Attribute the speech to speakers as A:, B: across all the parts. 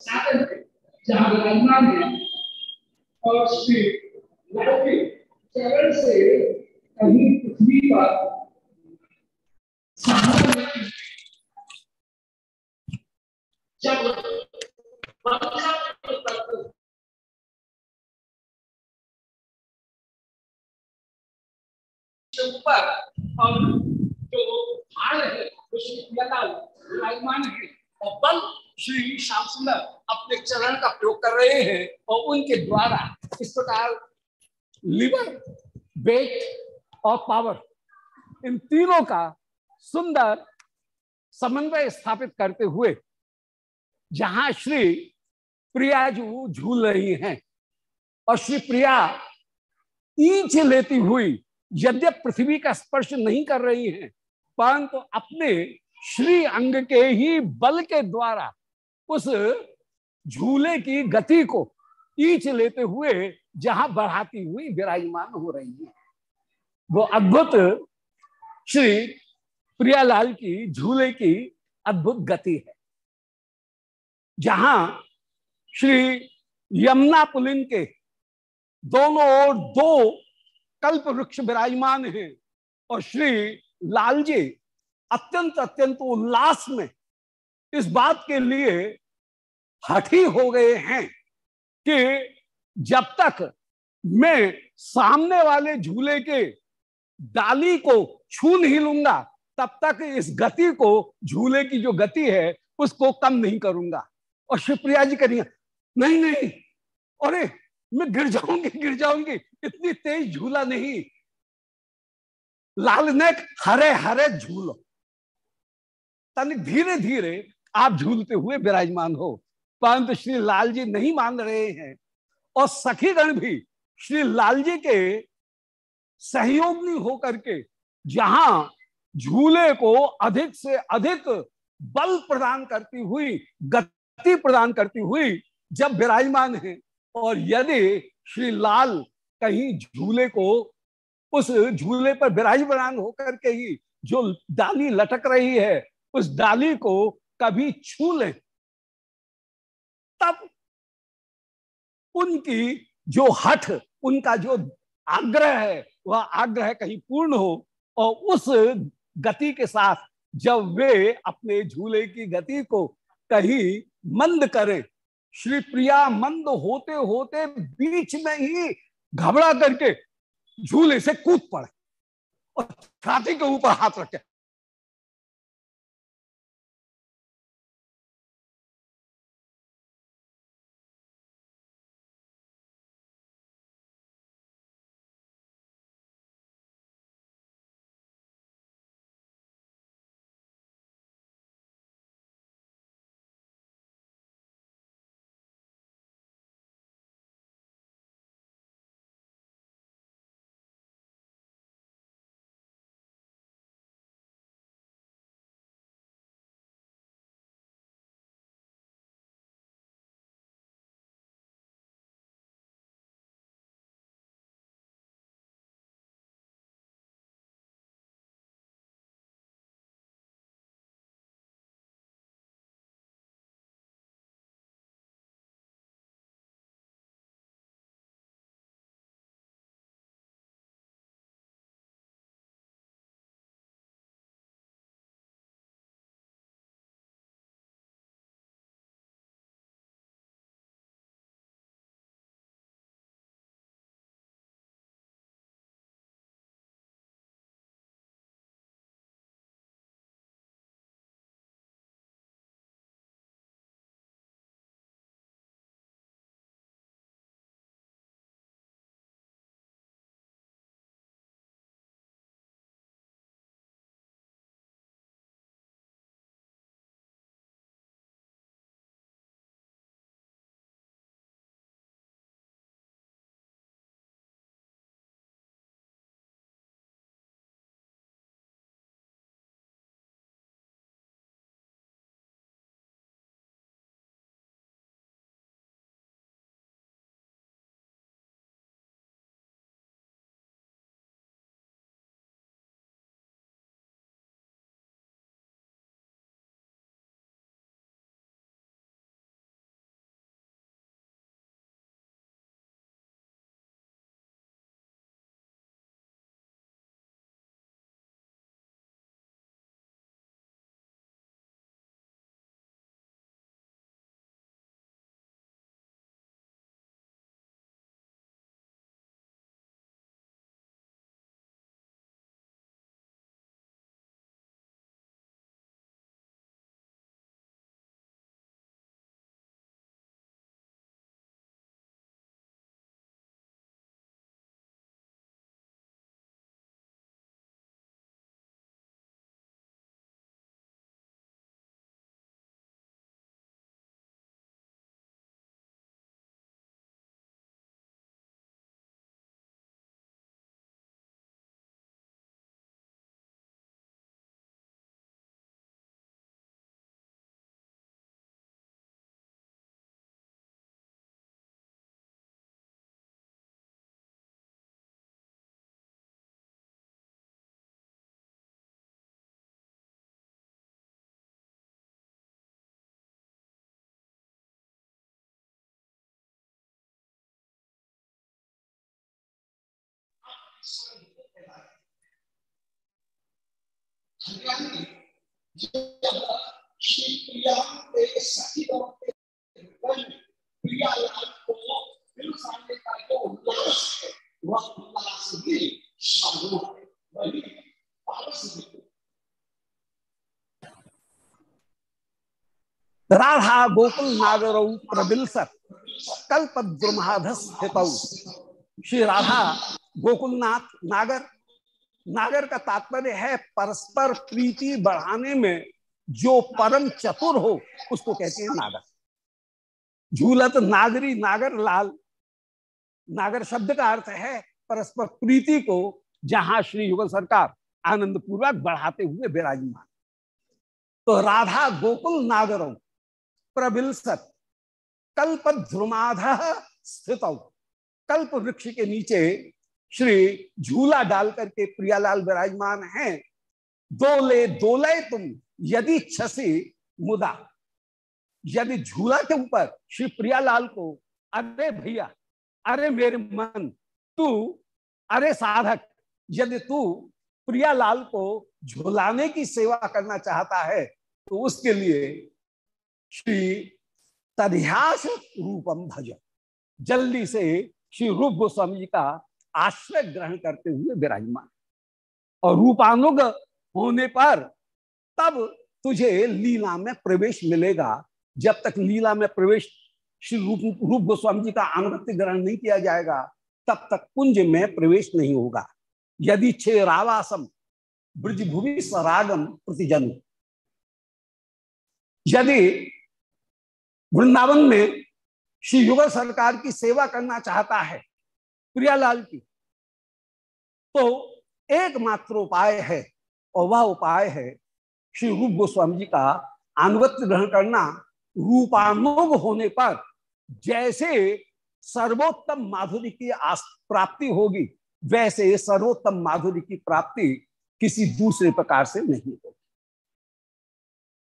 A: जहाँ विराजमान है और श्री लड़के चरण से कहीं पृथ्वी पर ऊपर और जो भार है वो श्री विराजमान है और बल श्री श्याम सुंदर अपने चरण का प्रयोग कर रहे हैं और उनके द्वारा इस प्रकार लिवर वेट और पावर इन तीनों का सुंदर समन्वय स्थापित करते हुए जहाँ श्री प्रिया जो झूल रही हैं और श्री प्रिया ईंच लेती हुई यद्यप पृथ्वी का स्पर्श नहीं कर रही हैं, परंतु तो अपने श्री अंग के ही बल के द्वारा उस झूले की गति को ईच लेते हुए जहाँ बढ़ाती हुई विराजमान हो रही है। वो अद्भुत श्री प्रियालाल की झूले की अद्भुत गति है। जहाँ श्री यमुना पुलिन के दोनों ओर दो कल्प वृक्ष विराजमान हैं और श्री लालजी अत्यंत अत्यंत उल्लास में इस बात के लिए हठी हो गए हैं कि जब तक मैं सामने वाले झूले के डाली को छू नहीं लूँगा, तब तक इस गति को, झूले की जो गति है, उसको कम नहीं करूँगा। और शिवप्रिया जी करिए नहीं नहीं, अरे, मैं गिर जाऊँगी गिर जाऊँगी, इतनी तेज झूला नहीं। लाल नेक, हरे हरे झूलो। तनिक धीरे धीरे आप झूलते हुए विराजमान हो। परंतु श्री लाल जी नहीं मान रहे हैं। और सखीगण भी श्री लाल जी के सहयोगी होकर के जहाँ झूले को अधिक से अधिक बल प्रदान करती हुई, गति प्रदान करती हुई जब विराजमान है और यदि श्री लाल कहीं झूले को उस झूले पर विराजमान होकर के ही जो डाली लटक रही है, उस डाली को कभी छू ले, तब उनकी जो हठ, उनका जो आग्रह है, वह आग्रह कहीं पूर्ण हो और उस गति के साथ जब वे अपने झूले की गति को कहीं मंद करें, श्री प्रिया मंद होते होते बीच में ही घबरा करके झूले से कूद पड़े और छाती के ऊपर हाथ रखे। राधा गोकुल नागर प्रबिलसत। कल्प द्रुमाध स्थित श्री राधा गोकुलनाथ, नागर। नागर का तात्पर्य है परस्पर प्रीति बढ़ाने में जो परम चतुर हो, उसको कहते हैं नागर। झूलत नागरी नागर लाल नागर शब्द का अर्थ है परस्पर प्रीति को, जहाँ श्री युगल सरकार आनंद पूर्वक बढ़ाते हुए विराजमान। तो राधा गोकुल नागरों प्रबिलसत कल्प ध्रुमाध स्थित। कल्प वृक्ष के नीचे श्री झूला डाल करके प्रियालाल विराजमान हैं। दोले दोले तुम, यदि छसी मुदा। यदि झूला के ऊपर श्री प्रियालाल को, अरे भैया, अरे मेरे मन, तू, अरे साधक, यदि तू प्रियालाल को झुलाने की सेवा करना चाहता है तो उसके लिए श्री तध्यास रूपम भज। जल्दी से श्री रूप गोस्वामी जी का आश्रय ग्रहण करते हुए विराजमान। और रूपानुग होने पर तब तुझे लीला में प्रवेश मिलेगा। जब तक लीला में प्रवेश श्री रूप रूप गोस्वामी जी का अनुगत्य ग्रहण नहीं किया जाएगा, तब तक कुंज में प्रवेश नहीं होगा। यदि छे रावासम ब्रजभूमि सरागम प्रतिजन। यदि वृंदावन में श्री युगल सरकार की सेवा करना चाहता है, प्रियालाल की तो एकमात्र उपाय है, और वह उपाय है श्री रूप गोस्वामी जी का अनुगत्य ग्रहण करना। रूपानुग होने पर जैसे सर्वोत्तम माधुरी की प्राप्ति होगी, वैसे सर्वोत्तम माधुरी की प्राप्ति किसी दूसरे प्रकार से नहीं होगी।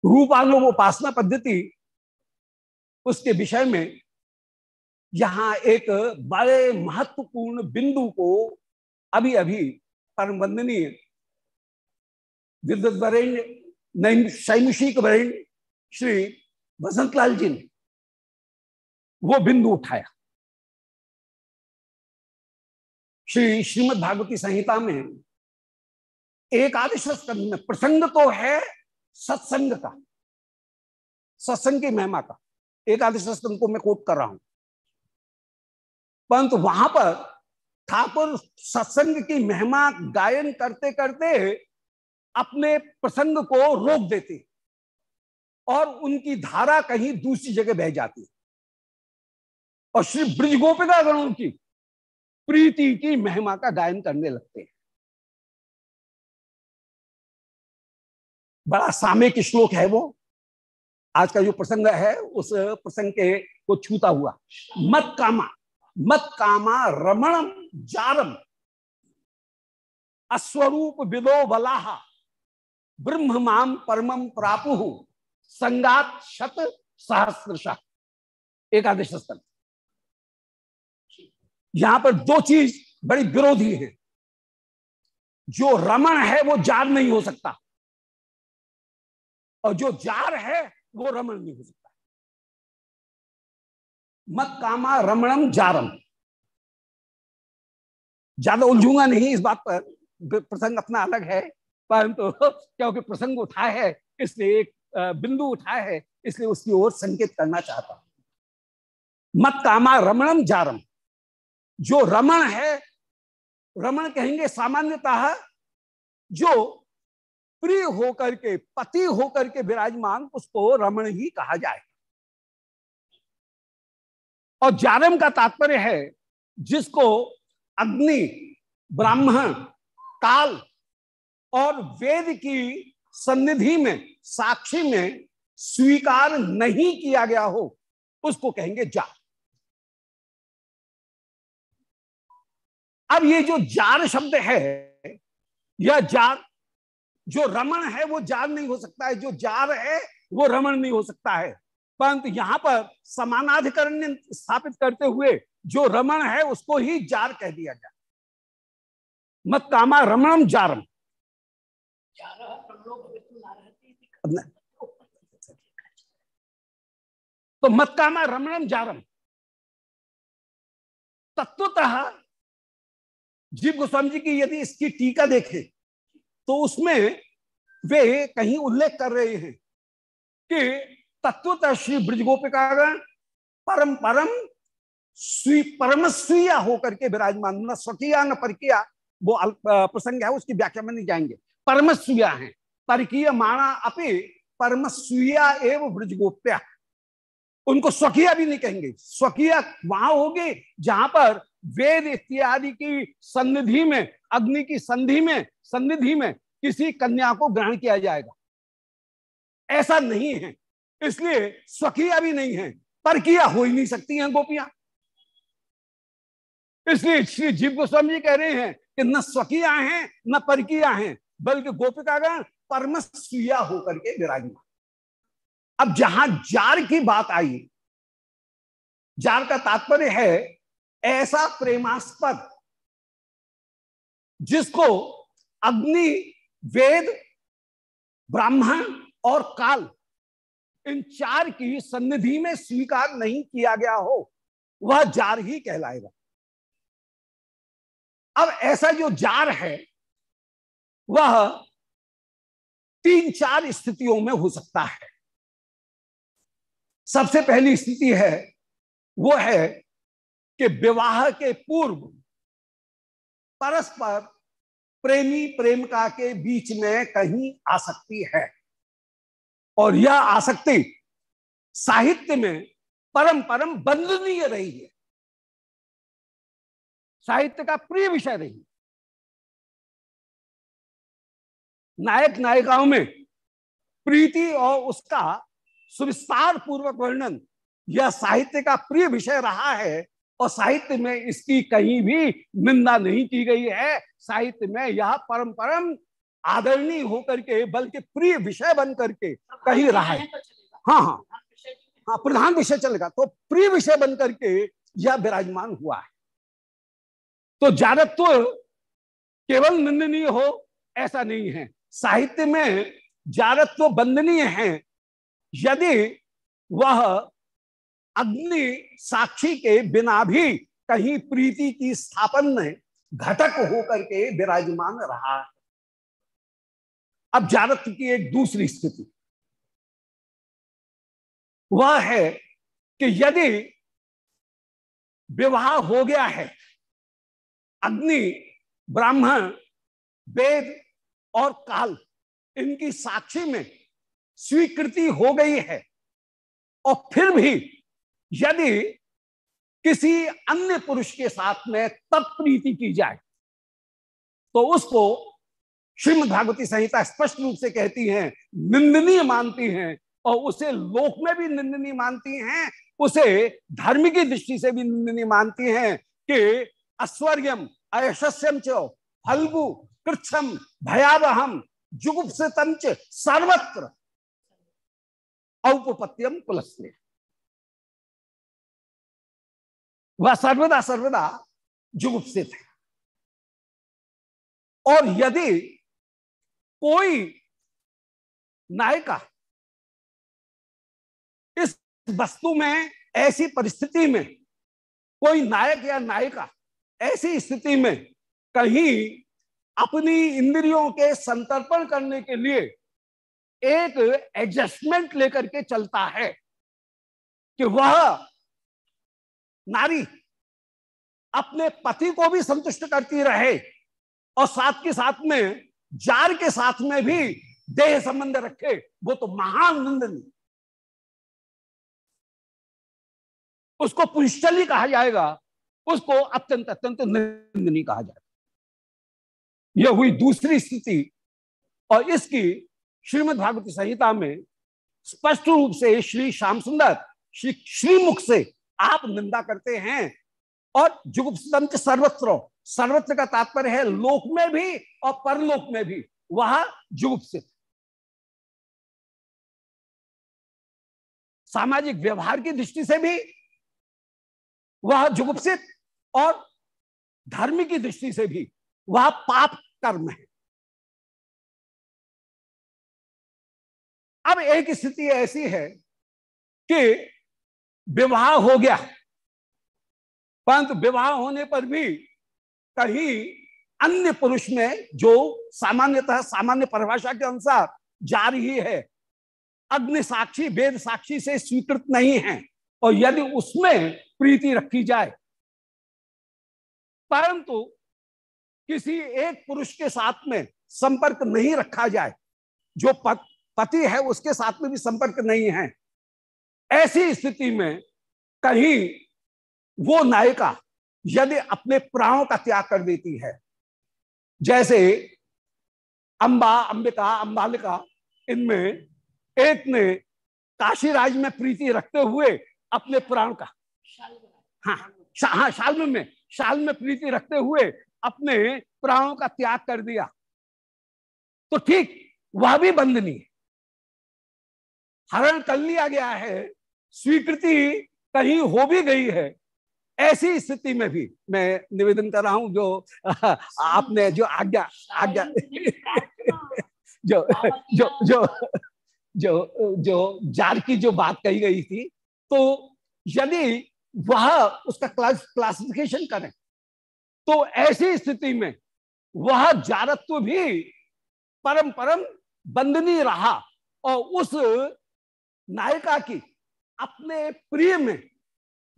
A: रूपानुग उपासना पद्धति उसके विषय में यहाँ एक बड़े महत्वपूर्ण बिंदु को अभी अभी परम वंदनीय विद्युत वरेण्य शैमुषिक वरेण्य श्री वसंतलाल जी ने वो बिंदु उठाया। श्री श्रीमद भागवती संहिता में एक आदेश में प्रसंग तो है सत्संग का, सत्संग की महिमा का। एक आदेश को मैं कोट कर रहा हूँ। परंतु वहाँ पर ठाकुर सत्संग की महिमा गायन करते करते अपने प्रसंग को रोक देते और उनकी धारा कहीं दूसरी जगह बह जाती। और श्री ब्रिज गोपिका गणों की प्रीति की महिमा का गायन करने लगते हैं। बड़ा सामयिक श्लोक है वो। आज का जो प्रसंग है, उस प्रसंग के को छूता हुआ। मत कामा। मत कामा रमणम जारम अस्वरूप विदो बलाहा ब्रह्म माम परमम प्रापु। संगात शत सहस्रश। एकादश स्थल यहाँ पर दो चीज़ बड़ी विरोधी है। जो रमण है, वो जार नहीं हो सकता। और जो जार है, वो रमण नहीं हो सकता। मत कामा रमणम जारम। ज़्यादा उलझूँगा नहीं इस बात पर। प्रसंग अपना अलग है परंतु तो, क्योंकि प्रसंग उठाया है इसलिए एक बिंदु उठाया है इसलिए उसकी ओर संकेत करना चाहता हूँ। मत कामा रमणम जारम। जो रमण है रमण कहेंगे सामान्यतः जो प्रिय होकर के पति होकर के विराजमान उसको रमण ही कहा जाए। और जारम का तात्पर्य है जिसको अग्नि, ब्राह्मण, काल और वेद की सन्निधि में, साक्षी में स्वीकार नहीं किया गया हो, उसको कहेंगे जार। अब ये जो जार शब्द है यह जार, जो रमण है, वो जार नहीं हो सकता है। जो जार है, वो रमण नहीं हो सकता है। परंतु यहाँ पर समानाधिकरण स्थापित करते हुए जो रमण है उसको ही जार कह दिया जाए। मत कामा रमणम जारम। तो मत कामा रमणम जारम। तत्वतः जीव गोस्वामी जी की यदि इसकी टीका देखे तो उसमें वे कहीं उल्लेख कर रहे हैं कि तत्वतः श्री ब्रजगोपिकागण परम परम परम स्वीया होकर के विराजमान, न स्वकीय, न परकिया, वो प्रसंग है, उसकी व्याख्या में नहीं जाएँगे। परम स्वीया है। परकीय माणा अपे परम स्वीया एवं ब्रजगोप्या। उनको स्वकीय भी नहीं कहेंगे। स्वकीय वहाँ होगी जहाँ पर वेद इत्यादि की सन्निधि में, अग्नि की संधि में, सन्निधि में किसी कन्या को ग्रहण किया जाएगा। ऐसा नहीं है। इसलिए स्वकीय भी नहीं है। पर किया हो ही नहीं सकती हैं गोपियाँ। इसलिए श्री जीव गोस्वामी जी कह रहे हैं कि न स्वकिया हैं, न परकिया हैं, बल्कि गोपिकागण परमस्विया होकर के विराजमान। अब जहाँ जार की बात आई, जार का तात्पर्य है ऐसा प्रेमास्पद, जिसको अग्नि, वेद, ब्राह्मण और काल इन चार की सन्निधि में स्वीकार नहीं किया गया हो, वह जार ही कहलाएगा। अब ऐसा जो जार है, वह तीन चार स्थितियों में हो सकता है। सबसे पहली स्थिति है, वो है कि विवाह के पूर्व परस्पर प्रेमी प्रेमिका के बीच में कहीं आ सकती है। और यह आसक्ति साहित्य में परम परम बंदनीय रही है। साहित्य का प्रिय विषय रही नायक नायिकाओं में प्रीति और उसका सुविस्तार पूर्वक वर्णन यह साहित्य का प्रिय विषय रहा है और साहित्य में इसकी कहीं भी निंदा नहीं की गई है। साहित्य में यह परम परम आदरणीय होकर के बल्कि प्रिय विषय बन करके कहीं रहा है। हाँ हाँ। हाँ। प्रधान विषय चलेगा तो प्रिय विषय बन करके यह विराजमान हुआ है। तो जारत्व केवल निंदनीय हो ऐसा नहीं है। साहित्य में जारत्व बंदनीय है। यदि वह अग्नि साक्षी के बिना भी कहीं प्रीति की स्थापन में घटक होकर के विराजमान रहा है। अब जारत्व की एक दूसरी स्थिति। वह है कि यदि विवाह हो गया है, अग्नि, ब्राह्मण, वेद और काल, इनकी साक्षी में स्वीकृति हो गई है, और फिर भी यदि किसी अन्य पुरुष के साथ में तत्प्रीति की जाए तो उसको श्रीमद भागवती संहिता स्पष्ट रूप से कहती है, निंदनीय मानती हैं, और उसे लोक में भी निंदनीय मानती हैं, उसे धर्म की दृष्टि से भी निंदनीय मानती हैं कि अस्वर्गम अयशस्यम च, फल्गु कृच्छम भयावहम जुगुप्सितम सर्वत्र। औपपत्यम कुलस्ते। वह सर्वदा सर्वदा जुगुप्सित है। और यदि कोई नायिका इस वस्तु में, ऐसी परिस्थिति में, कोई नायक या नायिका ऐसी स्थिति में कहीं अपनी इंद्रियों के संतर्पण करने के लिए एक एडजस्टमेंट लेकर के चलता है कि वह नारी अपने पति को भी संतुष्ट करती रहे और साथ के साथ में जार के साथ में भी देह संबंध रखे, वो तो महान निंदनीय उसको पुष्टली कहा जाएगा, उसको अत्यंत अत्यंत निंदनीय कहा जाएगा। यह हुई दूसरी स्थिति, और इसकी श्रीमद् भागवती संहिता में स्पष्ट रूप से श्री श्याम सुंदर, श्री श्रीमुख से आप निंदा करते हैं, और जुगुप्त सर्वत्र सर्वत्र का तात्पर्य है लोक में भी और परलोक में भी, वह जुगुप्सित सामाजिक व्यवहार की दृष्टि से भी वह जुगुप्सित और धर्म की दृष्टि से भी वह पाप कर्म है। अब एक स्थिति ऐसी है कि विवाह हो गया, परंतु विवाह होने पर भी कहीं अन्य पुरुष में जो सामान्यतः सामान्य परिभाषा के अनुसार जा रही है, अग्नि साक्षी, वेद साक्षी से स्वीकृत नहीं है, और यदि उसमें प्रीति रखी जाए, परंतु किसी एक पुरुष के साथ में संपर्क नहीं रखा जाए, जो पति है उसके साथ में भी संपर्क नहीं है, ऐसी स्थिति में कहीं वो नायिका यदि अपने प्राणों का त्याग कर देती है। जैसे अंबा, अंबिका, अंबालिका, इनमें एक ने काशीराज में प्रीति रखते हुए अपने प्राण का। हाँ हाँ शाल में शाल में प्रीति रखते हुए अपने प्राणों का त्याग कर दिया। तो ठीक वह भी बंदनी है हरण कर लिया गया है, स्वीकृति कहीं हो भी गई है ऐसी स्थिति में भी मैं निवेदन कर रहा हूँ जो आपने जो आज्ञा आज्ञा जो जो जो जो जो जार की जो बात कही गई थी तो यदि वह उसका क्लास क्लासिफिकेशन करें तो ऐसी स्थिति में वह जारत्व भी परम परम बंदनी रहा और उस नायिका की अपने प्रिय में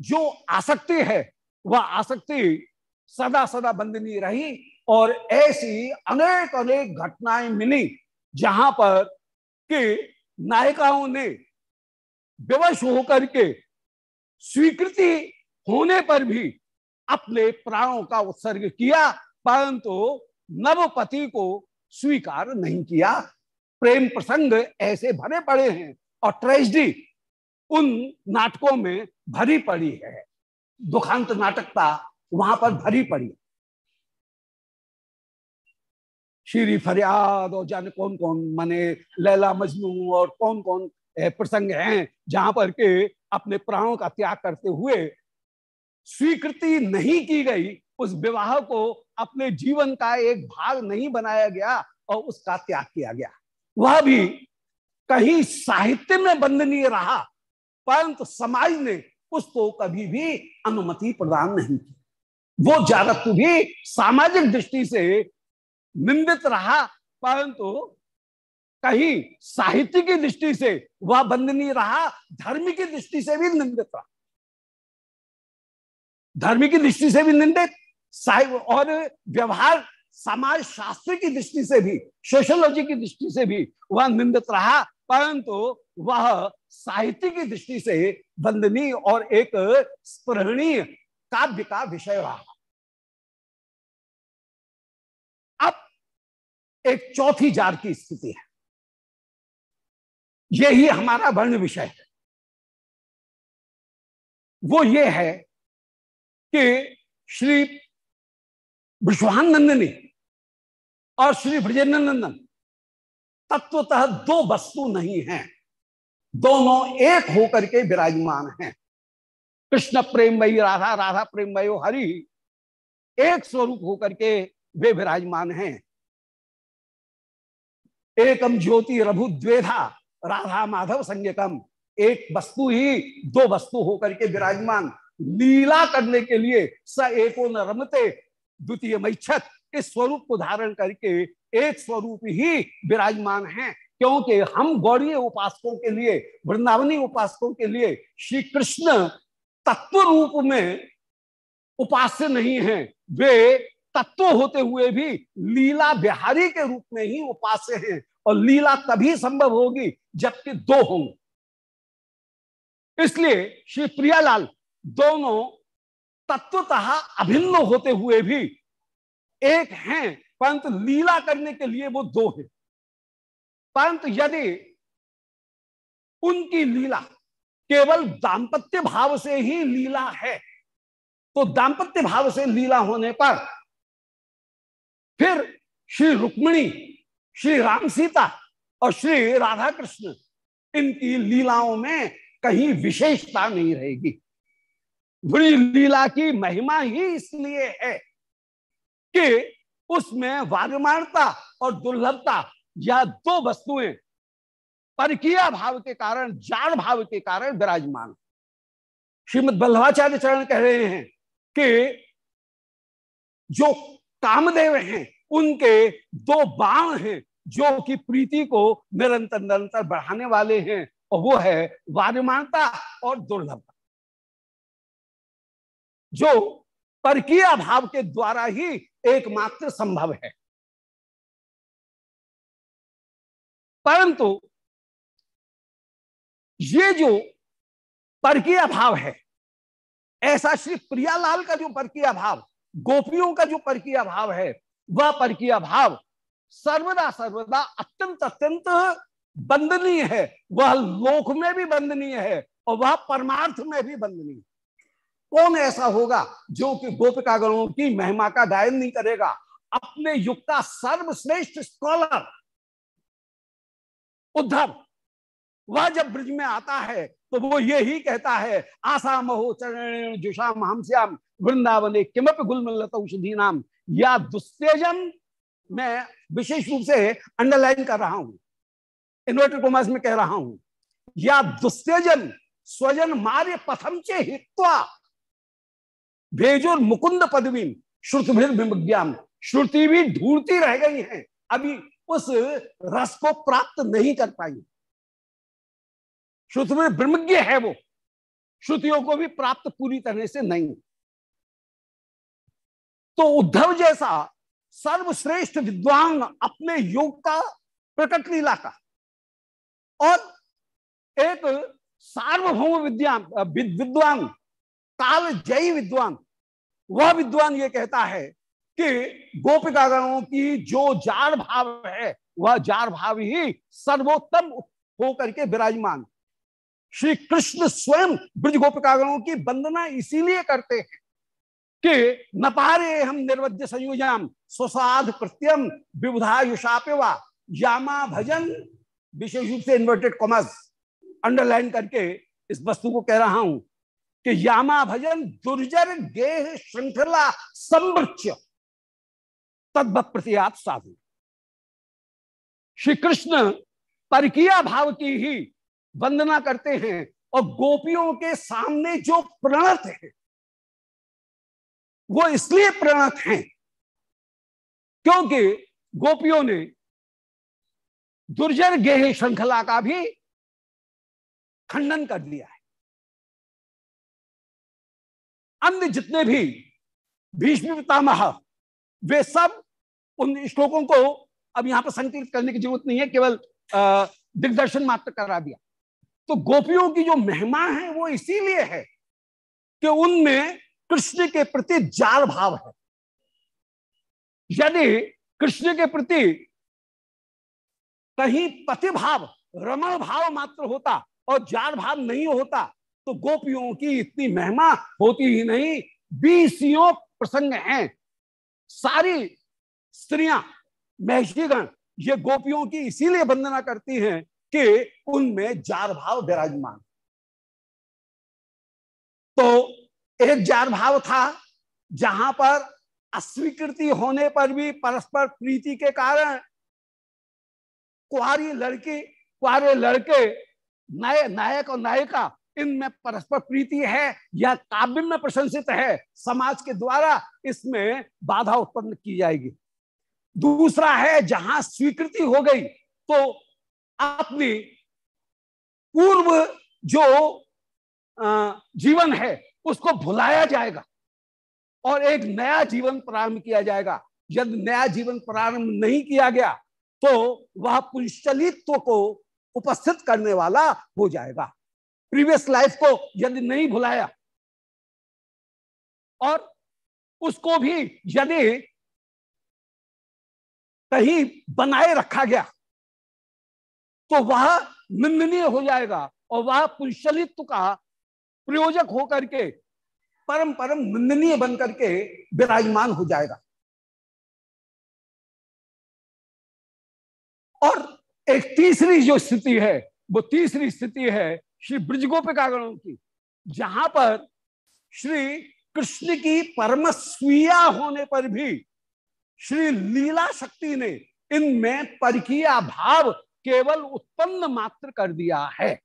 A: जो आसक्ति है, वह आसक्ति सदा सदा बंदनी रही और ऐसी अनेक अनेक घटनाएँ मिली, जहाँ पर कि नायिकाओं ने विवश होकर के स्वीकृति होने पर भी अपने प्राणों का उत्सर्ग किया, परंतु नवपति को स्वीकार नहीं किया। प्रेम प्रसंग ऐसे भरे पड़े हैं और ट्रेजिडी उन नाटकों में भरी पड़ी है। दुखांत नाटकता वहाँ पर भरी पड़ी श्री फरियाद और जाने कौन कौन माने लैला मजनू और कौन कौन प्रसंग हैं जहाँ पर के अपने प्राणों का त्याग करते हुए स्वीकृति नहीं की गई। उस विवाह को अपने जीवन का एक भाग नहीं बनाया गया और उसका त्याग किया गया। वह भी कहीं साहित्य में बंधनीय रहा। परंतु समाज ने उसको कभी भी अनुमति प्रदान नहीं की। वो जारत्व भी सामाजिक दृष्टि से निंदित रहा, परंतु कहीं साहित्य की दृष्टि से वह बंदनीय रहा, धर्म की दृष्टि से भी निंदित रहा। धर्म की दृष्टि से भी निंदित और व्यवहार समाज शास्त्र की दृष्टि से भी, सोशोलॉजी की दृष्टि से भी वह निंदित रहा, परंतु वह साहित्य की दृष्टि से वंदनीय और एक स्पृहणीय काव्य का विषय रहा। अब एक चौथी जार की स्थिति है। यही हमारा वर्ण विषय है। वो ये है कि श्री विश्वानंदनी और श्री ब्रजेंद्र नंदन तत्वतः दो वस्तु नहीं है। दोनों एक होकर के विराजमान हैं। कृष्ण प्रेम वही राधा राधा प्रेम वयो हरि, एक स्वरूप होकर के वे विराजमान हैं। एकम ज्योति रभु द्वेधा राधा माधव संज्ञकम, एक वस्तु ही, दो वस्तु होकर के विराजमान। लीला करने के लिए स एको न रमते, द्वितीय मैछत इस स्वरूप को धारण करके एक स्वरूप ही विराजमान है। क्योंकि हम गौड़ीय उपासकों के लिए वृंदावनी उपासकों के लिए श्री कृष्ण तत्व रूप में उपास्य नहीं है। वे तत्व होते हुए भी लीला बिहारी के रूप में ही उपास्य हैं और लीला तभी संभव होगी जबकि दो होंगे इसलिए श्री प्रियालाल दोनों तत्वतः अभिन्न होते हुए भी एक हैं, परंतु लीला करने के लिए वो दो हैं। परंतु यदि उनकी लीला केवल दाम्पत्य भाव से ही लीला है तो दाम्पत्य भाव से लीला होने पर फिर श्री रुक्मिणी, श्री राम सीता और श्री राधा कृष्ण इनकी लीलाओं में कहीं विशेषता नहीं रहेगी। बुरी लीला की महिमा ही इसलिए है कि उसमें वार्यमानता और दुर्लभता यह दो वस्तुएँ, परकीय भाव के कारण जाड़ भाव के कारण विराजमान। श्रीमद बल्लभाचार्य चरण कह रहे हैं कि जो कामदेव हैं, उनके दो बाण हैं, जो कि प्रीति को निरंतर निरंतर बढ़ाने वाले हैं, और वो है वार्यमानता और दुर्लभता जो परकीय भाव के द्वारा ही एकमात्र संभव है। परंतु ये जो परकीय भाव है, ऐसा श्री प्रियालाल का जो परकीय भाव गोपियों का जो परकीय भाव है, वह परकीय भाव सर्वदा सर्वदा अत्यंत अत्यंत बंदनीय है। वह लोक में भी बंदनीय है और वह परमार्थ में भी बंदनीय कौन ऐसा होगा जो कि गोपिकागणों की महिमा का गायन नहीं करेगा? अपने युक्ता सर्वश्रेष्ठ स्कॉलर उद्धव, वह जब ब्रिज में आता है तो वो ये ही कहता है आशा महो चरण जुषाम हम श्याम वृंदावन किमप औषधि नाम या दुस्तेजन मैं विशेष रूप से अंडरलाइन कर रहा हूँ इन्वर्टर कोमास में कह रहा हूँ। या दुस्तेजन स्वजन मार्य पथम चे हित्वा। भेजो मुकुंद पदवी श्रुतभिर्विज्ञान श्रुति भी ढूंढती रह गई है। अभी उस रस को प्राप्त नहीं कर पाई। श्रुति में ब्रह्मज्ञ है वो। श्रुतियों को भी प्राप्त पूरी तरह से नहीं। तो उद्धव जैसा सर्वश्रेष्ठ विद्वान अपने योग का प्रकट लीला का और एक सार्वभौम विद्वान विद्वान काल जयी विद्वान, वह विद्वान ये कहता है कि गोपिकागणों की जो जार भाव है, वह जार भाव ही सर्वोत्तम होकर के विराजमान। श्री कृष्ण स्वयं ब्रज गोपिकागणों की वंदना इसीलिए करते हैं कि न पारे हम निर्वज्य संयोजम स्वसाध प्रत्यम विबुधायुषापेवा, यामा भजन, विशेष रूप से इन्वर्टेड कॉमर्स अंडरलाइन करके इस वस्तु को कह रहा हूँ कि यामा भजन दुर्जर गेह श्रृंखला संवृक्ष तद्भ प्रतियात साधु श्री कृष्ण परकिया भाव की ही वंदना करते हैं और गोपियों के सामने जो प्रणत है, वो इसलिए प्रणत हैं क्योंकि गोपियों ने दुर्जर गेह श्रृंखला का भी खंडन कर दिया है। अन्य जितने भी भीष्म पितामह, वे सब उन श्लोकों को अब यहाँ पर संकलित करने की ज़रूरत नहीं है, केवल दिग्दर्शन मात्र करा दिया। तो गोपियों की जो महिमा है वो इसीलिए है कि उनमें कृष्ण के प्रति जाल भाव है। यदि कृष्ण के प्रति कहीं पतिभाव, रमण भाव मात्र होता और जाल भाव नहीं होता तो गोपियों की इतनी महिमा होती ही नहीं। बीसियों प्रसंग हैं। सारी स्त्रियाँ महषिगण ये गोपियों की इसीलिए वंदना करती हैं कि उनमें जार भाव विराजमान। तो एक जार भाव था जहाँ पर अस्वीकृति होने पर भी परस्पर प्रीति के कारण कुआरी लड़की कुआरे लड़के, नए, नायक और नायिका, इनमें परस्पर प्रीति है या काव्य में प्रशंसित है, समाज के द्वारा इसमें बाधा उत्पन्न की जाएगी। दूसरा है, जहाँ स्वीकृति हो गई तो अपनी पूर्व जो जीवन है, उसको भुलाया जाएगा और एक नया जीवन प्रारंभ किया जाएगा। यदि नया जीवन प्रारंभ नहीं किया गया तो वह पुंशलित्व को उपस्थित करने वाला हो जाएगा। प्रीवियस लाइफ को यदि नहीं भुलाया और उसको भी यदि कहीं बनाए रखा गया तो वह निंदनीय हो जाएगा और वह पुंशलित्व का प्रयोजक होकर के परम परम निंदनीय बन करके विराजमान हो जाएगा। और एक तीसरी जो स्थिति है, वो तीसरी स्थिति है श्री ब्रजगोपिकागणों की, जहाँ पर श्री कृष्ण की परम स्वीया होने पर भी श्री लीला शक्ति ने इनमें परकीय भाव केवल उत्पन्न मात्र कर दिया है।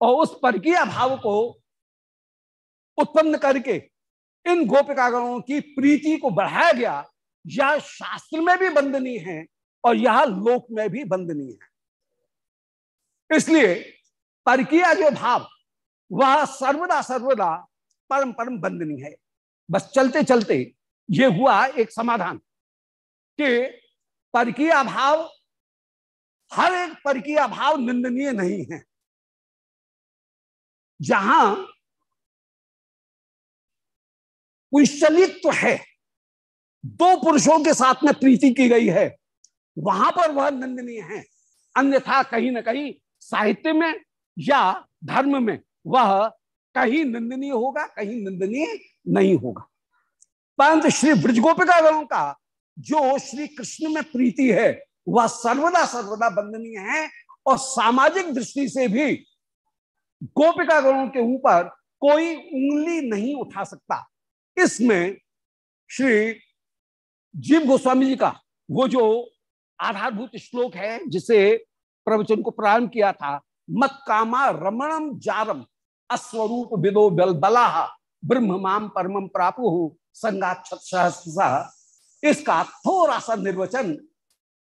A: और उस परकीय भाव को उत्पन्न करके इन गोपिकागणों की प्रीति को बढ़ाया गया। यह शास्त्र में भी बंदनी है और यह लोक में भी बंदनी है। इसलिए परकीय जो भाव, वह सर्वदा सर्वदा परम परम बंदनी है। बस चलते चलते ये हुआ एक समाधान कि परकीय भाव हर एक परकीय भाव निंदनीय नहीं है। जहाँ पुंशलित्व तो है, दो पुरुषों के साथ में प्रीति की गई है, वहाँ पर वह निंदनीय है। अन्यथा कहीं ना कहीं साहित्य में या धर्म में वह कहीं निंदनीय होगा, कहीं निंदनीय नहीं होगा। परंतु श्री ब्रजगोपिकागणों का, जो श्री कृष्ण में प्रीति है, वह सर्वदा सर्वदा बंदनीय है और सामाजिक दृष्टि से भी गोपिका गणों के ऊपर कोई उंगली नहीं उठा सकता। इसमें श्री जीव गोस्वामी जी का वो जो आधारभूत श्लोक है, जिसे प्रवचन को प्रारंभ किया था, मत कामा रमणम जारम अस्वरूप विदो बल बला ब्रह्म माम परमम प्रापु संगात इसका थोड़ा सा निर्वचन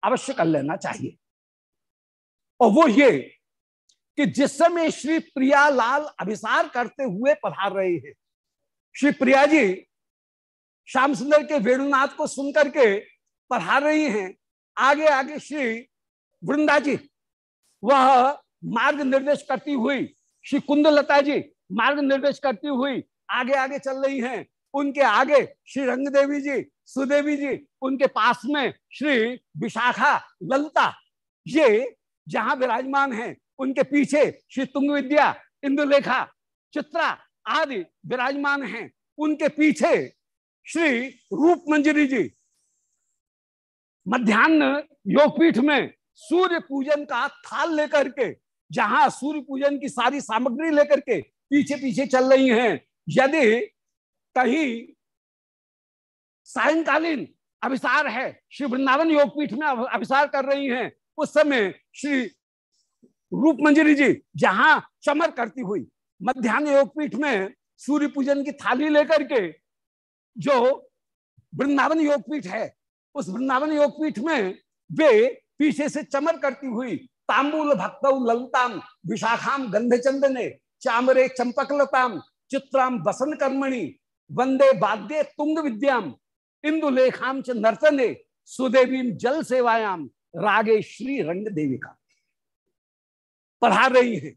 A: अवश्य कर लेना चाहिए। और वो ये कि जिस समय श्री प्रियालाल अभिसार करते हुए पधार रहे हैं, श्री प्रिया जी श्याम सुंदर के वेणुनाथ को सुनकर के पढ़ा रही हैं आगे आगे श्री वृंदा जी, वह मार्ग निर्देश करती हुई, श्री कुंदलता जी मार्ग निर्देश करती हुई आगे आगे चल रही हैं उनके आगे श्री रंग देवी जी, सुदेवी जी, उनके पास में श्री विशाखा, ललता, ये जहाँ विराजमान हैं, उनके पीछे श्री तुंग विद्या इंदुलेखा, चित्रा आदि विराजमान हैं। उनके पीछे श्री रूप मंजरी जी, मध्यान्ह योगपीठ में सूर्य पूजन का थाल लेकर के, जहाँ सूर्य पूजन की सारी सामग्री लेकर के पीछे पीछे चल रही हैं। यदि कहीं सायंकालीन अभिसार है। श्री वृंदावन योगपीठ में अभिसार कर रही हैं। उस समय श्री रूप मंजरी जी जहाँ चमर करती हुई, मध्यान्ह योगपीठ में सूर्य पूजन की थाली लेकर के जो वृंदावन योगपीठ है, उस वृंदावन योगपीठ में वे पीछे से चमर करती हुई, तांबूल भक्त ललताम विशाखाम गंधचंदने चामरे चंपकलताम चित्राम बसन कर्मणि वंदे बाद्य तुंग विद्याम इंदुलेखाम च नर्तने सुदेवी जल सेवायाम, रागे श्री रंग देविका। पढ़ा रही हैं।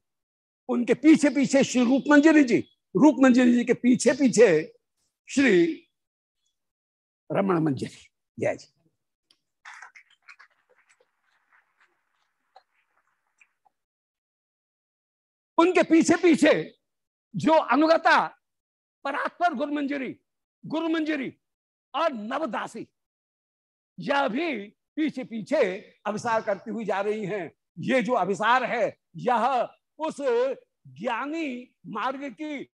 A: उनके पीछे पीछे श्री रूप मंजरी जी। रूप मंजरी जी के पीछे पीछे श्री रमण मंजरी। जय जी। उनके पीछे पीछे जो अनुगता परात्पर गुरु मंजरी गुरु मंजरी और नवदासी। यह भी पीछे पीछे अभिसार करती हुई जा रही हैं। ये जो अभिसार है, यह उस ज्ञानी मार्ग की,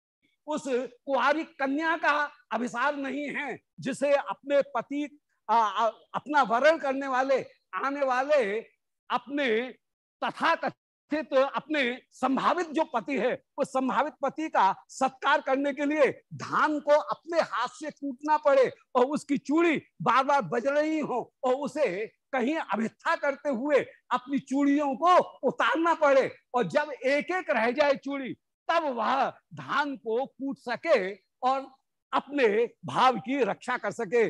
A: उस कुआरी कन्या का अभिसार नहीं है, जिसे अपने पति अपना वरण करने वाले, आने वाले अपने तथा स्थित अपने संभावित जो पति है, उस संभावित पति का सत्कार करने के लिए धान को अपने हाथ से कूटना पड़े और उसकी चूड़ी बार बार बज रही हो और उसे कहीं अभिथा करते हुए अपनी चूड़ियों को उतारना पड़े और जब एक एक रह जाए चूड़ी, तब वह धान को कूट सके और अपने भाव की रक्षा कर सके।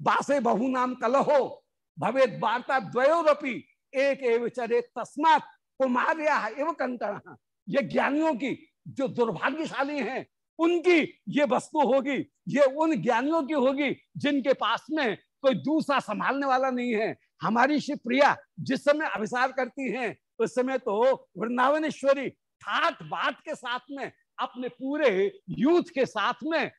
A: बासे बहु नाम कलहो, भवेद वार्ता द्वयोरपी, एक एवं चरे तस्मात कुमार्या एवं कंकण। ये ज्ञानियों की जो दुर्भाग्यशाली हैं, उनकी ये वस्तु होगी, ये उन ज्ञानियों की होगी जिनके पास में कोई दूसरा संभालने वाला नहीं है। हमारी श्री प्रिया जिस समय अभिसार करती हैं, उस समय तो वृंदावनेश्वरी ठाट बाट के साथ में, अपने पूरे यूथ के साथ में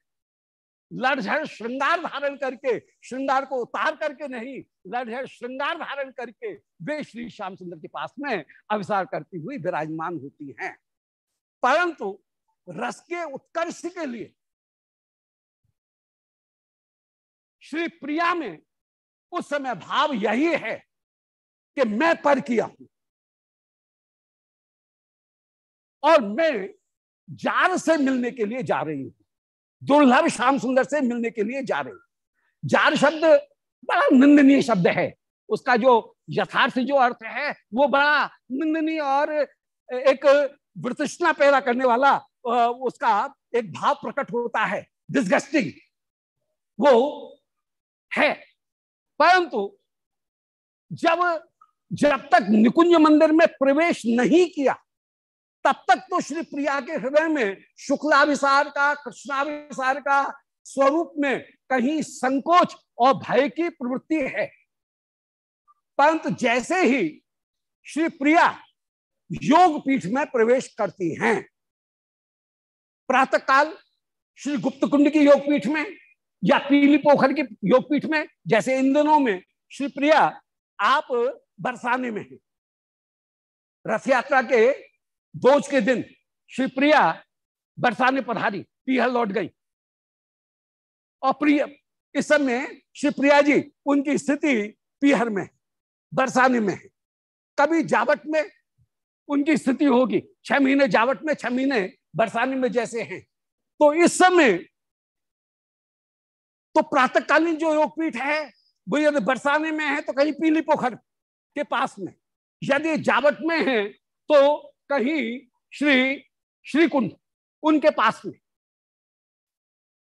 A: लड़झड़, श्रृंगार धारण करके, श्रृंगार को उतार करके नहीं लड़झड़ श्रृंगार धारण करके वे श्री श्याम सुंदर के पास में अविसार करती हुई विराजमान होती हैं। परंतु रस के उत्कर्ष के लिए श्री प्रिया में उस समय भाव यही है कि मैं पर किया हूँ। और मैं जार से मिलने के लिए जा रही हूँ। दुर्लभ श्याम सुंदर से मिलने के लिए जा रही हूँ। जार शब्द बड़ा निंदनीय शब्द है। उसका जो यथार्थ जो अर्थ है, वो बड़ा निंदनीय और एक वृतृष्णा पैदा करने वाला उसका एक भाव प्रकट होता है। डिस्गस्टिंग वो है। परंतु जब जब तक निकुंज मंदिर में प्रवेश नहीं किया, तब तक तो श्री प्रिया के हृदय में शुक्लाभिसार का, कृष्णाभिसार का स्वरूप में कहीं संकोच और भय की प्रवृत्ति है। परंतु जैसे ही श्री प्रिया योग पीठ में प्रवेश करती हैं प्रातः काल श्री गुप्त कुंड की योग पीठ में या पीली पोखर की योग पीठ में, जैसे इन दिनों में श्री प्रिया आप बरसाने में है। रथ यात्रा के दोज के दिन श्री प्रिया बरसाने पधारी पीहर लौट गई। और प्रिय, इस समय श्री प्रिया जी उनकी स्थिति पीहर में बरसाने में है। कभी जावट में उनकी स्थिति होगी, छह महीने जावट में, छह महीने बरसाने में जैसे हैं। तो इस समय तो प्रातकालीन जो योगपीठ है, वो यदि बरसाने में है तो कहीं पीली पोखर के पास में। यदि जावट में है तो कहीं श्री श्री कुंड उनके पास में।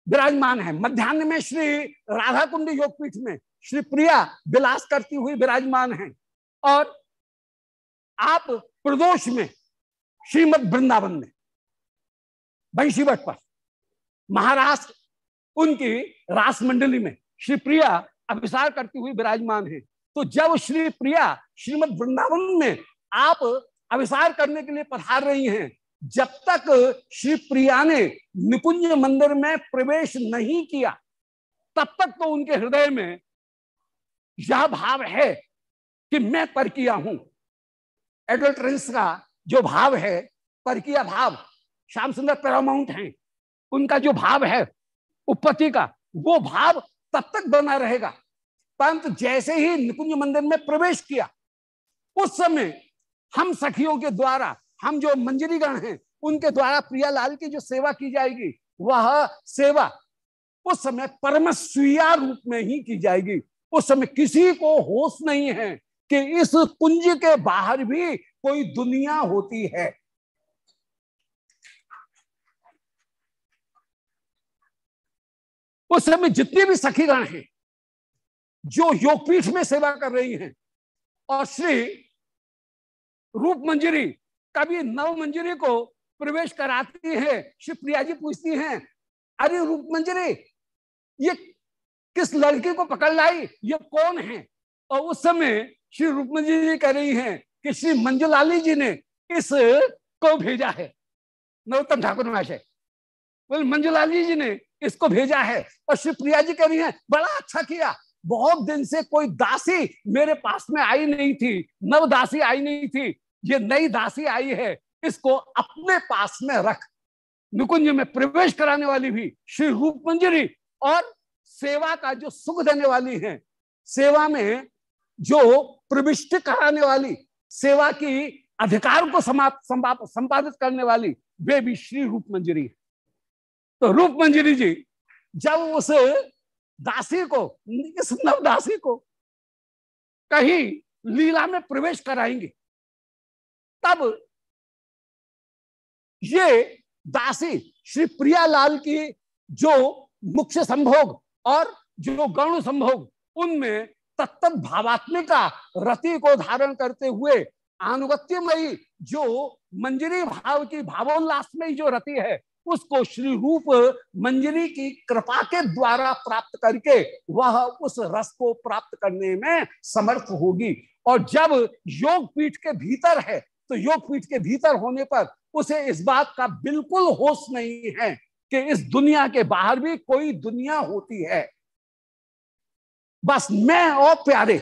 A: विराजमान है। मध्यान्ह में श्री राधा कुंड योगपीठ में श्री प्रिया विलास करती हुई विराजमान है। और आप प्रदोष में, श्रीमद वृंदावन में बंशीवट पर महाराष्ट्र उनकी रास मंडली में श्री प्रिया अभिसार करती हुई विराजमान है। तो जब श्री प्रिया श्रीमद वृंदावन में आप अभिसार करने के लिए पधार रही हैं जब तक श्री प्रिया ने निकुंज मंदिर में प्रवेश नहीं किया, तब तक तो उनके हृदय में यह भाव है कि मैं पर किया हूँ। एडल्ट्रेंस का जो भाव है पर किया भाव, श्याम सुंदर पैरामाउंट है, उनका जो भाव है उपपत्ति का, वो भाव तब तक बना रहेगा। परंतु जैसे ही निकुंज मंदिर में प्रवेश किया, उस समय हम सखियों के द्वारा हम जो मंजरीगण हैं, उनके द्वारा प्रियालाल की जो सेवा की जाएगी, वह सेवा उस समय परम स्वीया रूप में ही की जाएगी। उस समय किसी को होश नहीं है कि इस कुंज के बाहर भी कोई दुनिया होती है। उस समय जितने भी सखीगण हैं, जो योगपीठ में सेवा कर रही हैं, और श्री रूप मंजरी कभी नव मंजरी को प्रवेश कराती है श्री प्रिया जी पूछती हैं, अरे रूप मंजरी ये किस लड़के को पकड़ लाई? ये कौन है? और उस समय श्री रूप मंजरी जी कह रही हैं कि श्री मंजुलाली जी ने इस को भेजा है। नरोत्तम ठाकुर महाशय, बोले, मंजुलाली जी ने इसको भेजा है। और श्री प्रिया जी कह रही है, बड़ा अच्छा किया। बहुत दिन से कोई दासी मेरे पास में आई नहीं थी नव दासी आई नहीं थी। ये नई दासी आई है, इसको अपने पास में रख। निकुंज में प्रवेश कराने वाली भी श्री रूप मंजरी और सेवा का जो सुख देने वाली है, सेवा में जो प्रविष्ट कराने वाली, सेवा की अधिकार को समाप्त संपादित करने वाली, वे भी श्री रूप मंजरी तो रूप मंजरी जी, जब उस दासी को, इस नव दासी को कहीं लीला में प्रवेश कराएँगे तब ये दासी श्री प्रियालाल की जो मुख्य संभोग और जो गौण संभोग, उनमें तत्त भावात्मिका रति को धारण करते हुए आनुगत्यमयी जो मंजरी भाव की भावोल्लास में जो रति है, उसको श्री रूप मंजरी की कृपा के द्वारा प्राप्त करके वह उस रस को प्राप्त करने में समर्थ होगी। और जब योग पीठ के भीतर है तो योग पीठ के भीतर होने पर उसे इस बात का बिल्कुल होश नहीं है कि इस दुनिया के बाहर भी कोई दुनिया होती है। बस मैं और प्यारे,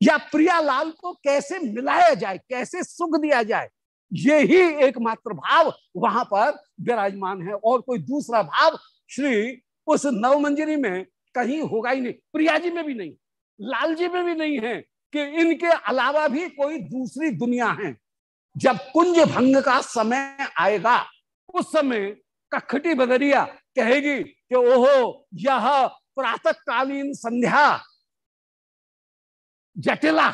A: या प्रियालाल को कैसे मिलाया जाए, कैसे सुख दिया जाए, ये ही एकमात्र भाव वहाँ पर विराजमान है। और कोई दूसरा भाव श्री उस नवमंजरी में कहीं होगा ही नहीं, प्रिया जी में भी नहीं, लाल जी में भी नहीं है कि इनके अलावा भी कोई दूसरी दुनिया है। जब कुंज भंग का समय आएगा, उस समय कखटी बदरिया कहेगी कि ओहो, यह प्रातकालीन संध्या। जटिला,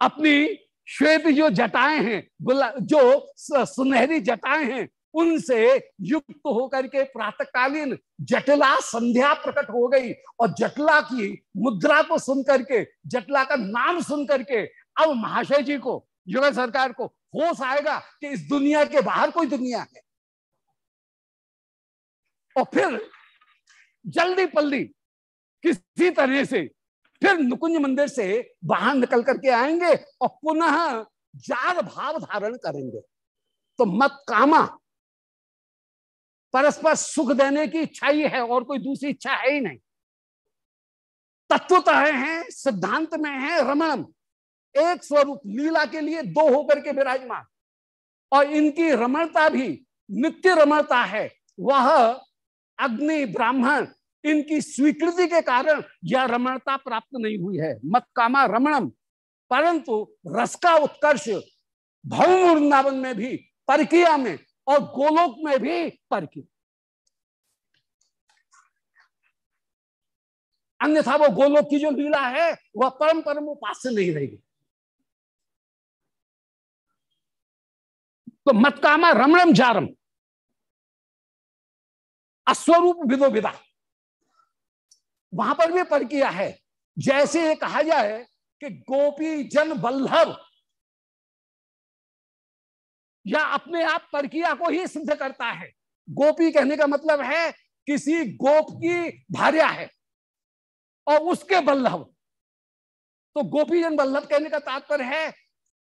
A: अपनी श्वेत जो जटाएँ हैं जो सुनहरी जटाएँ हैं, उनसे युक्त होकर के प्रातकालीन जटला संध्या प्रकट हो गई और जटला की मुद्रा को सुन करके जटला का नाम सुन करके अब महाशय जी को युग सरकार को होश आएगा कि इस दुनिया के बाहर कोई दुनिया है। और फिर जल्दी पल्दी किसी तरह से फिर नुकुंज मंदिर से बाहर निकल करके आएँगे और पुनः जार भाव धारण करेंगे। तो मत कामा। परस्पर सुख देने की इच्छा ही है और कोई दूसरी इच्छा है ही नहीं। तत्वतः है, सिद्धांत में है, रमणम। एक स्वरूप लीला के लिए दो होकर के विराजमान। और इनकी रमणता भी, नित्य रमणता है। वह अग्नि, ब्राह्मण, इनकी स्वीकृति के कारण यह रमणता प्राप्त नहीं हुई है। मत कामा रमणम। परंतु रस का उत्कर्ष भव वृंदावन में भी, परकिया में और गोलोक में भी परकी अन्यथा वो गोलोक की जो लीला है, वह परम परम उपास्य नहीं रहेगी। तो मत मतकामा रमणम जारम। अस्वरूप विदो विदा। वहाँ पर भी पर किया है, जैसे ये कहा जाए कि गोपी जन बल्लभ। या अपने आप परकिया को ही सिद्ध करता है। गोपी कहने का मतलब है, किसी गोप की भार्या है, और उसके बल्लभ। तो गोपी जन बल्लभ कहने का तात्पर्य है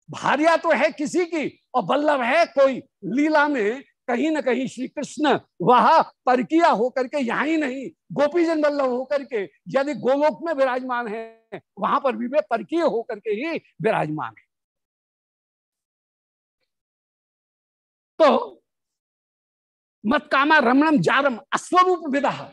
A: भार्या तो है किसी की, और बल्लभ है कोई। लीला में कहीं ना कहीं श्री कृष्ण वह परकिया होकर के, यहाँ ही नहीं, गोपीजन बल्लभ होकर के, यदि गोलोक में विराजमान है, वहाँ पर भी वे परकीय होकर के ही विराजमान है। तो मत कामा रमणम जारम अस्वरूप विदा,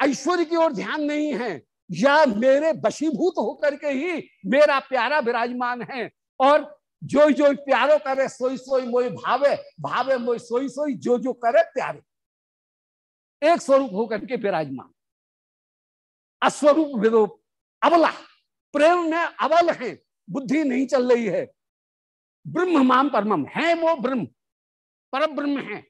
A: ऐश्वर्य की ओर ध्यान नहीं है। या मेरे बशीभूत होकर के ही मेरा प्यारा विराजमान है और जो जो प्यारो करे, सोई सोई मोई भावे भावे मोई सोई सोई, जो जो करे प्यारे। एक स्वरूप होकर के विराजमान। अस्वरूप विरूप, अबला, प्रेम में अबल है, बुद्धि नहीं चल रही है। ब्रह्म माम परमम है वो ब्रह्म पर ब्रह्म है।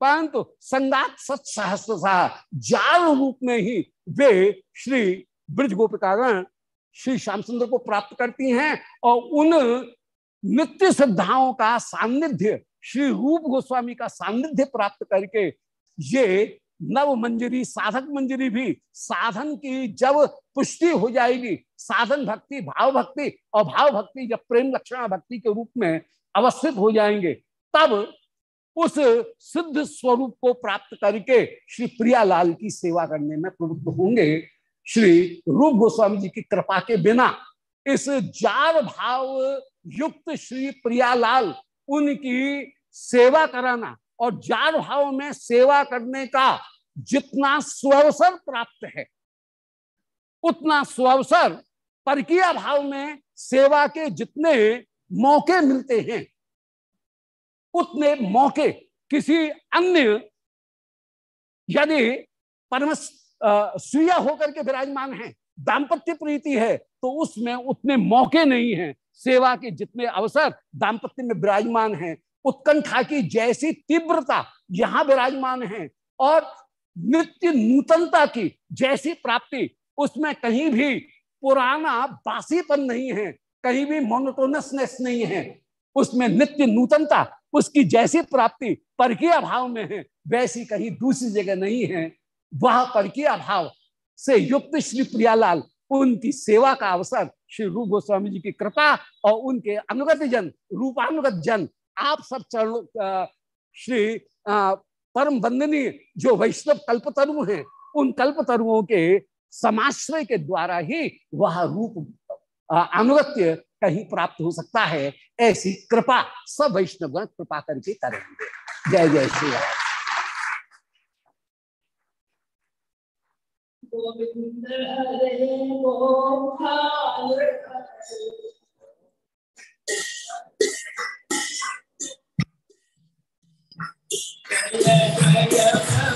A: परंतु संगात सच सहस्त्र जाल रूप में ही वे श्री ब्रज गोपिकागण श्री श्याम सुंदर को प्राप्त करती हैं और उन नित्य श्रद्धाओं का सानिध्य श्री रूप गोस्वामी का सानिध्य प्राप्त करके ये नव मंजरी, साधक मंजरी भी साधन की जब पुष्टि हो जाएगी, साधन भक्ति, भाव भक्ति और भाव भक्ति जब प्रेम लक्षण भक्ति के रूप में अवस्थित हो जाएँगे, तब उस सिद्ध स्वरूप को प्राप्त करके श्री प्रियालाल की सेवा करने में प्रवृत्त होंगे। श्री रूप गोस्वामी जी की कृपा के बिना इस जार भाव युक्त श्री प्रियालाल उनकी सेवा कराना और जार भाव में सेवा करने का जितना स्वअवसर प्राप्त है, उतना स्वअवसर परकिया भाव में सेवा के जितने मौके मिलते हैं, उतने मौके किसी अन्य यदि परम स्वीय होकर के विराजमान है। दाम्पत्य प्रीति है तो उसमें उतने मौके नहीं है। सेवा के जितने अवसर दाम्पत्य में विराजमान है। उत्कंठा की जैसी तीव्रता यहाँ विराजमान है और नित्य नूतनता की जैसी प्राप्ति, उसमें कहीं भी पुराना बासीपन नहीं है, कहीं भी मोनोटोनसनेस नहीं है। उसमें नित्य नूतनता, उसकी जैसी प्राप्ति, परकीय भाव में है, वैसी कहीं दूसरी जगह नहीं है। वह परकीय अभाव से युक्त श्री प्रियालाल, उनकी सेवा का अवसर श्री रूप गोस्वामी जी की कृपा और उनके अनुगत जन, रूपानुगत जन, आप सब चरण श्री परम वंदनीय जो वैष्णव कल्पतरु हैं, उन कल्पतरुओं के समाश्रय के द्वारा ही वह रूप अनुगत्य कहीं प्राप्त हो सकता है। ऐसी कृपा सब वैष्णवगण कृपा करके करेंगे। जय जय श्री राम।
B: गोविंद हरे गोपाल हरे जय जय